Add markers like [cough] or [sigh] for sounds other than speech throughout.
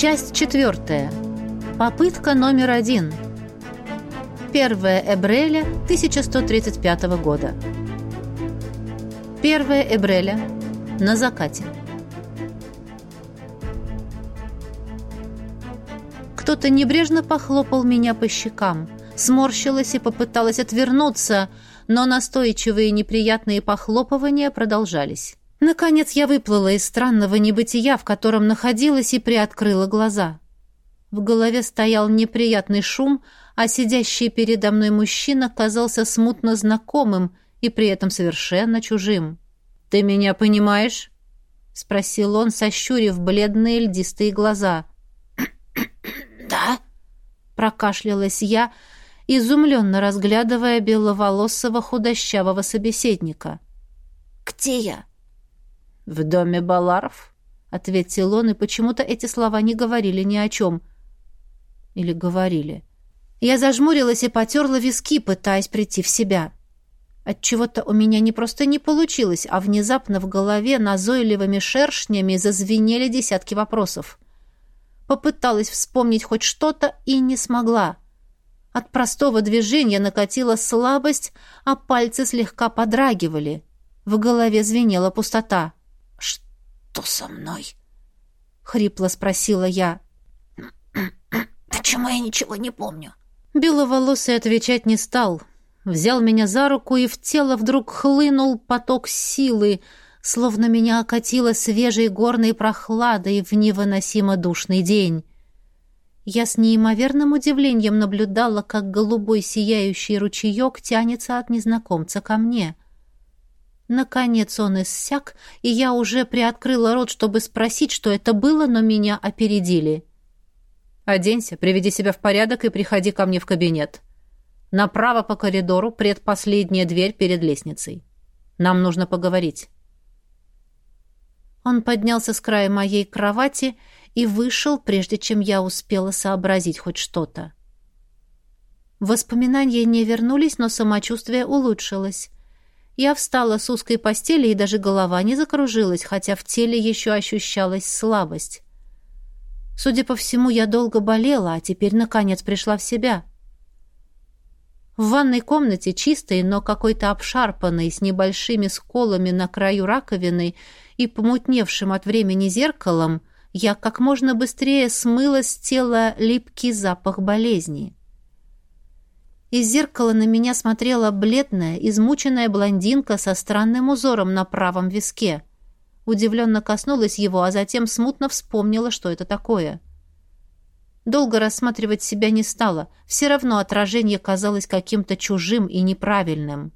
Часть четвертая. Попытка номер один. 1 Эбреля 1135 года. 1 Эбреля. На закате. Кто-то небрежно похлопал меня по щекам. Сморщилась и попыталась отвернуться, но настойчивые неприятные похлопывания продолжались. Наконец я выплыла из странного небытия, в котором находилась, и приоткрыла глаза. В голове стоял неприятный шум, а сидящий передо мной мужчина казался смутно знакомым и при этом совершенно чужим. «Ты меня понимаешь?» — спросил он, сощурив бледные льдистые глаза. [coughs] «Да?» — прокашлялась я, изумленно разглядывая беловолосого худощавого собеседника. «Где я?» «В доме Баларов?» — ответил он, и почему-то эти слова не говорили ни о чем. Или говорили. Я зажмурилась и потерла виски, пытаясь прийти в себя. Отчего-то у меня не просто не получилось, а внезапно в голове назойливыми шершнями зазвенели десятки вопросов. Попыталась вспомнить хоть что-то и не смогла. От простого движения накатила слабость, а пальцы слегка подрагивали. В голове звенела пустота. «Что со мной?» — хрипло спросила я. [clears throat] «Почему я ничего не помню?» Беловолосый отвечать не стал. Взял меня за руку, и в тело вдруг хлынул поток силы, словно меня окатило свежей горной прохладой в невыносимо душный день. Я с неимоверным удивлением наблюдала, как голубой сияющий ручеек тянется от незнакомца ко мне — Наконец он иссяк, и я уже приоткрыла рот, чтобы спросить, что это было, но меня опередили. «Оденься, приведи себя в порядок и приходи ко мне в кабинет. Направо по коридору, предпоследняя дверь перед лестницей. Нам нужно поговорить». Он поднялся с края моей кровати и вышел, прежде чем я успела сообразить хоть что-то. Воспоминания не вернулись, но самочувствие улучшилось. Я встала с узкой постели, и даже голова не закружилась, хотя в теле еще ощущалась слабость. Судя по всему, я долго болела, а теперь, наконец, пришла в себя. В ванной комнате, чистой, но какой-то обшарпанной, с небольшими сколами на краю раковины и помутневшим от времени зеркалом, я как можно быстрее смыла с тела липкий запах болезни. Из зеркала на меня смотрела бледная, измученная блондинка со странным узором на правом виске. Удивленно коснулась его, а затем смутно вспомнила, что это такое. Долго рассматривать себя не стала. Все равно отражение казалось каким-то чужим и неправильным.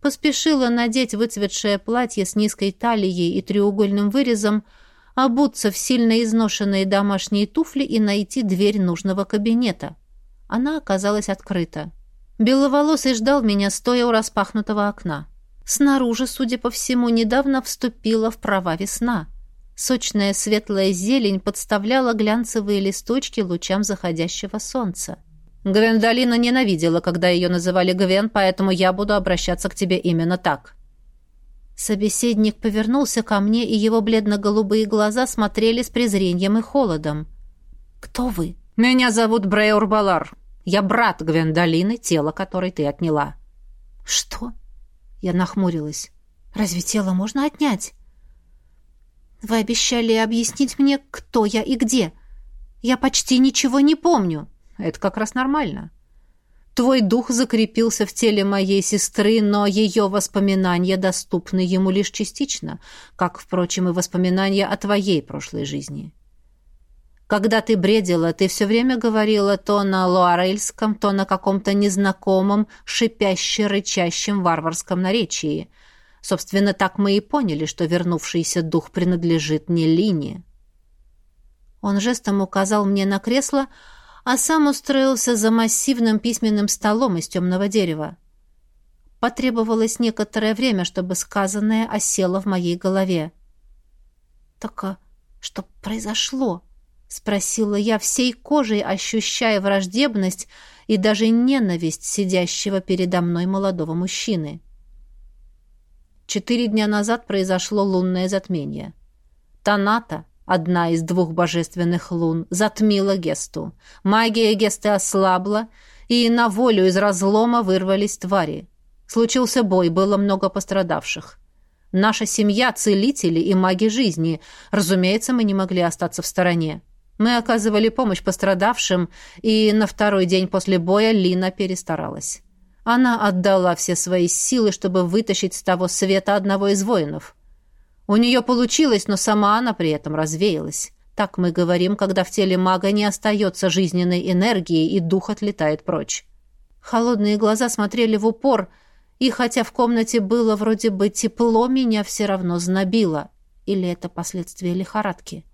Поспешила надеть выцветшее платье с низкой талией и треугольным вырезом, обуться в сильно изношенные домашние туфли и найти дверь нужного кабинета. Она оказалась открыта. Беловолосый ждал меня, стоя у распахнутого окна. Снаружи, судя по всему, недавно вступила в права весна. Сочная светлая зелень подставляла глянцевые листочки лучам заходящего солнца. «Гвендолина ненавидела, когда ее называли Гвен, поэтому я буду обращаться к тебе именно так». Собеседник повернулся ко мне, и его бледно-голубые глаза смотрели с презрением и холодом. «Кто вы?» «Меня зовут Бреур Балар. Я брат Гвендолины, тело которой ты отняла». «Что?» Я нахмурилась. «Разве тело можно отнять?» «Вы обещали объяснить мне, кто я и где. Я почти ничего не помню». «Это как раз нормально. Твой дух закрепился в теле моей сестры, но ее воспоминания доступны ему лишь частично, как, впрочем, и воспоминания о твоей прошлой жизни. Когда ты бредила, ты все время говорила то на луарельском, то на каком-то незнакомом, шипяще-рычащем варварском наречии. Собственно, так мы и поняли, что вернувшийся дух принадлежит не Лине. Он жестом указал мне на кресло, а сам устроился за массивным письменным столом из темного дерева. Потребовалось некоторое время, чтобы сказанное осело в моей голове. «Так а что произошло?» — спросила я всей кожей, ощущая враждебность и даже ненависть сидящего передо мной молодого мужчины. Четыре дня назад произошло лунное затмение. Таната, одна из двух божественных лун, затмила Гесту. Магия Гесты ослабла, и на волю из разлома вырвались твари. Случился бой, было много пострадавших. Наша семья — целители и маги жизни. Разумеется, мы не могли остаться в стороне. Мы оказывали помощь пострадавшим, и на второй день после боя Лина перестаралась. Она отдала все свои силы, чтобы вытащить с того света одного из воинов. У нее получилось, но сама она при этом развеялась. Так мы говорим, когда в теле мага не остается жизненной энергии, и дух отлетает прочь. Холодные глаза смотрели в упор, и хотя в комнате было вроде бы тепло, меня все равно знобило. Или это последствия лихорадки?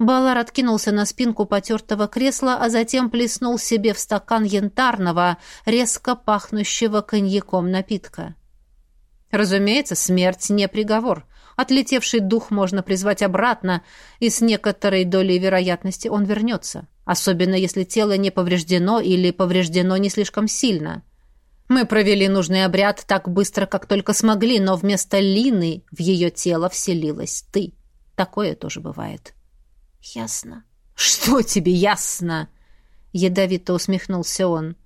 Балар откинулся на спинку потертого кресла, а затем плеснул себе в стакан янтарного, резко пахнущего коньяком напитка. Разумеется, смерть не приговор. Отлетевший дух можно призвать обратно, и с некоторой долей вероятности он вернется, особенно если тело не повреждено или повреждено не слишком сильно. Мы провели нужный обряд так быстро, как только смогли, но вместо Лины в ее тело вселилась ты. Такое тоже бывает. — «Ясно». «Что тебе ясно?» — ядовито усмехнулся он.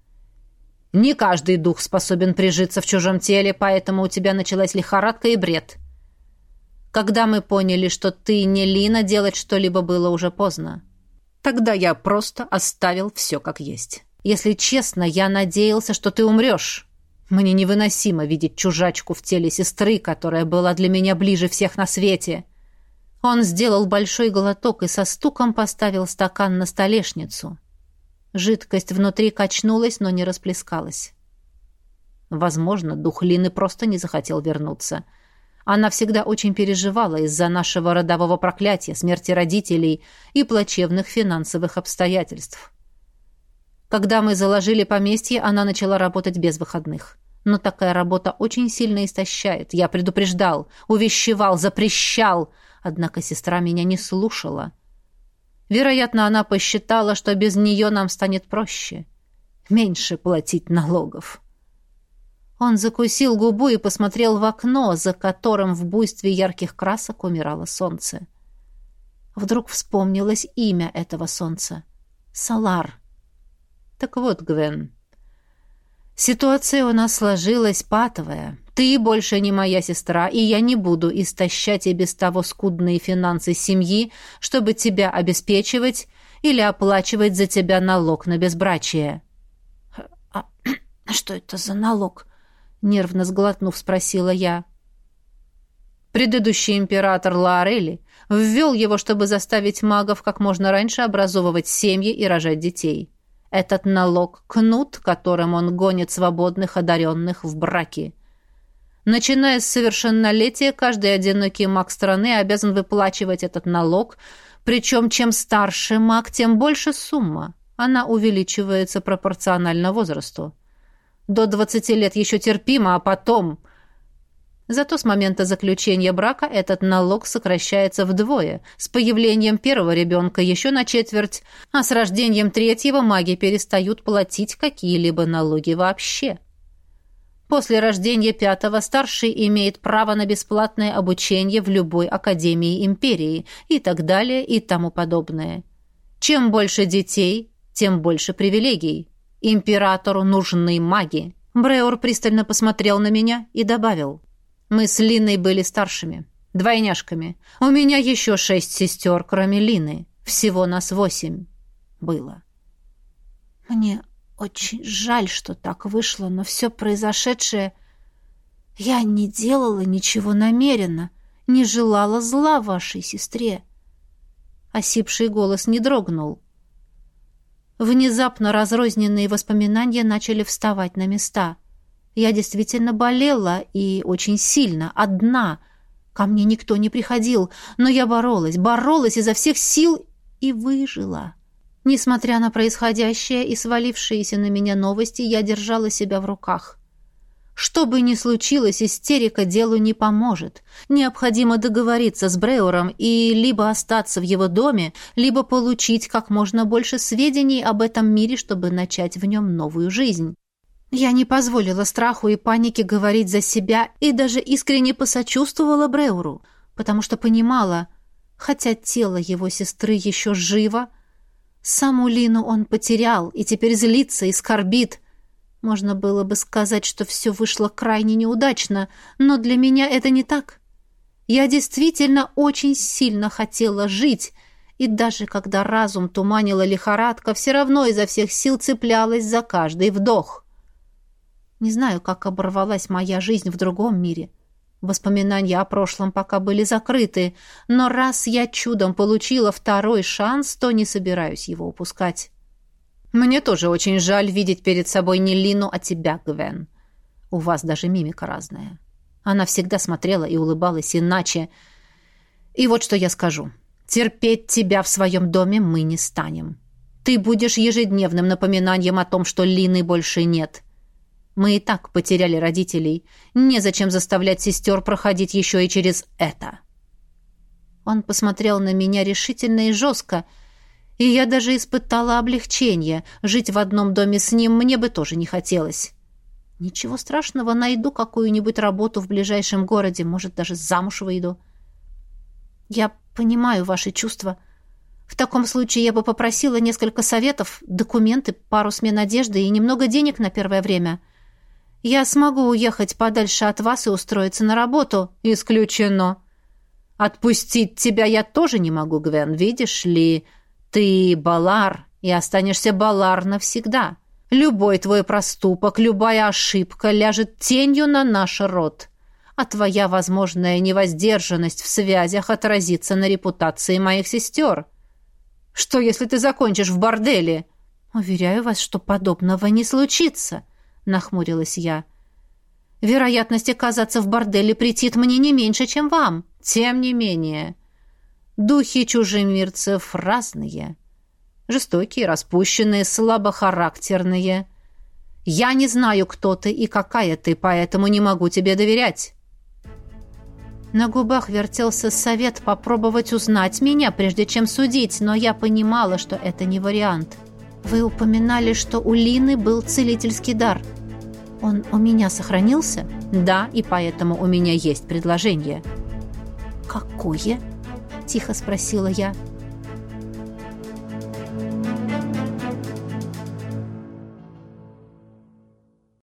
«Не каждый дух способен прижиться в чужом теле, поэтому у тебя началась лихорадка и бред. Когда мы поняли, что ты не Лина, делать что-либо было уже поздно. Тогда я просто оставил все как есть. Если честно, я надеялся, что ты умрешь». Мне невыносимо видеть чужачку в теле сестры, которая была для меня ближе всех на свете. Он сделал большой глоток и со стуком поставил стакан на столешницу. Жидкость внутри качнулась, но не расплескалась. Возможно, дух Лины просто не захотел вернуться. Она всегда очень переживала из-за нашего родового проклятия, смерти родителей и плачевных финансовых обстоятельств. Когда мы заложили поместье, она начала работать без выходных. Но такая работа очень сильно истощает. Я предупреждал, увещевал, запрещал — Однако сестра меня не слушала. Вероятно, она посчитала, что без нее нам станет проще. Меньше платить налогов. Он закусил губу и посмотрел в окно, за которым в буйстве ярких красок умирало солнце. Вдруг вспомнилось имя этого солнца. Салар. Так вот, Гвен, ситуация у нас сложилась патовая. Ты больше не моя сестра, и я не буду истощать и без того скудные финансы семьи, чтобы тебя обеспечивать или оплачивать за тебя налог на безбрачие». «А что это за налог?» — нервно сглотнув, спросила я. Предыдущий император Лаорели ввел его, чтобы заставить магов как можно раньше образовывать семьи и рожать детей. Этот налог — кнут, которым он гонит свободных одаренных в браки — Начиная с совершеннолетия, каждый одинокий маг страны обязан выплачивать этот налог, причем чем старше маг, тем больше сумма. Она увеличивается пропорционально возрасту. До 20 лет еще терпимо, а потом... Зато с момента заключения брака этот налог сокращается вдвое, с появлением первого ребенка еще на четверть, а с рождением третьего маги перестают платить какие-либо налоги вообще. После рождения пятого старший имеет право на бесплатное обучение в любой академии империи и так далее и тому подобное. Чем больше детей, тем больше привилегий. Императору нужны маги. Бреор пристально посмотрел на меня и добавил. Мы с Линой были старшими, двойняшками. У меня еще шесть сестер, кроме Лины. Всего нас восемь было. Мне очень жаль, что так вышло, но все произошедшее... Я не делала ничего намеренно, не желала зла вашей сестре. Осипший голос не дрогнул. Внезапно разрозненные воспоминания начали вставать на места. Я действительно болела и очень сильно, одна. Ко мне никто не приходил, но я боролась, боролась изо всех сил и выжила. Несмотря на происходящее и свалившиеся на меня новости, я держала себя в руках. Что бы ни случилось, истерика делу не поможет. Необходимо договориться с Бреуром и либо остаться в его доме, либо получить как можно больше сведений об этом мире, чтобы начать в нем новую жизнь. Я не позволила страху и панике говорить за себя и даже искренне посочувствовала Бреуру, потому что понимала, Хотя тело его сестры еще живо, саму Лину он потерял и теперь злится и скорбит. Можно было бы сказать, что все вышло крайне неудачно, но для меня это не так. Я действительно очень сильно хотела жить, и даже когда разум туманила лихорадка, все равно изо всех сил цеплялась за каждый вдох. Не знаю, как оборвалась моя жизнь в другом мире. Воспоминания о прошлом пока были закрыты, но раз я чудом получила второй шанс, то не собираюсь его упускать. Мне тоже очень жаль видеть перед собой не Лину, а тебя, Гвен. У вас даже мимика разная. Она всегда смотрела и улыбалась иначе. И вот что я скажу. Терпеть тебя в своем доме мы не станем. Ты будешь ежедневным напоминанием о том, что Лины больше нет. Мы и так потеряли родителей. Незачем заставлять сестер проходить еще и через это. Он посмотрел на меня решительно и жестко, и я даже испытала облегчение. Жить в одном доме с ним мне бы тоже не хотелось. Ничего страшного, найду какую-нибудь работу в ближайшем городе, может, даже замуж выйду. Я понимаю ваши чувства. В таком случае я бы попросила несколько советов, документы, пару смен одежды и немного денег на первое время. Я смогу уехать подальше от вас и устроиться на работу. Исключено. Отпустить тебя я тоже не могу, Гвен, видишь ли. Ты балар и останешься балар навсегда. Любой твой проступок, любая ошибка ляжет тенью на наш род, а твоя возможная невоздержанность в связях отразится на репутации моих сестер. Что, если ты закончишь в борделе? Уверяю вас, что подобного не случится, нахмурилась я. Вероятность оказаться в борделе претит мне не меньше, чем вам. Тем не менее, духи чужемирцев разные. Жестокие, распущенные, слабохарактерные. Я не знаю, кто ты и какая ты, поэтому не могу тебе доверять. На губах вертелся совет попробовать узнать меня, прежде чем судить, но я понимала, что это не вариант. Вы упоминали, что у Лины был целительский дар. Он у меня сохранился? Да, и поэтому у меня есть предложение. Какое? Тихо спросила я.